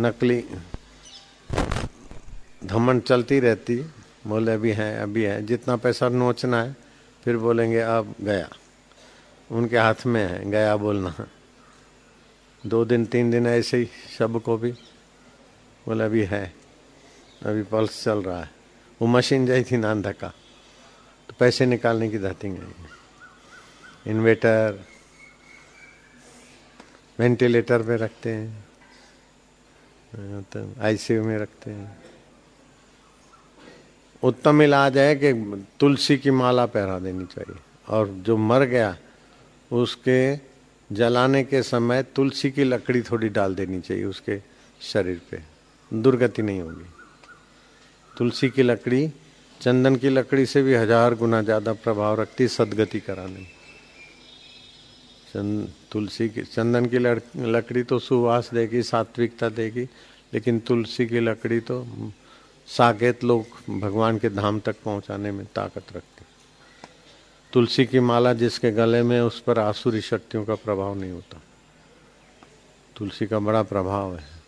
नकली धमन चलती रहती। बोले, अभी है अभी है। जितना पैसा नोचना है, फिर बोलेंगे, अब गया। उनके हाथ में है, गया बोलना। दो दिन, तीन दिन ऐसे ही सबको भी। बोले, अभी है, अभी पल्स चल रहा है। वो मशीन जाई थी नान धक्का तो पैसे निकालने की धरती गई इन्वेटर वेंटिलेटर में रखते हैं। तो आईसीयू में रखते हैं। उत्तम इलाज है कि तुलसी की माला पहरा देनी चाहिए। और जो मर गया, उसके जलाने के समय तुलसी की लकड़ी थोड़ी डाल देनी चाहिए उसके शरीर पे। दुर्गति नहीं होगी। तुलसी की लकड़ी, चंदन की लकड़ी से भी हज़ार गुना ज़्यादा प्रभाव रखती सदगति कराने चंद, तुलसी की, चंदन की लकड़ी तो सुवास देगी, सात्विकता देगी, लेकिन तुलसी की लकड़ी तो साकेत लोग भगवान के धाम तक पहुँचाने में ताकत रखती तुलसी की माला जिसके गले में उस पर आसुरी शक्तियों का प्रभाव नहीं होता। तुलसी का बड़ा प्रभाव है।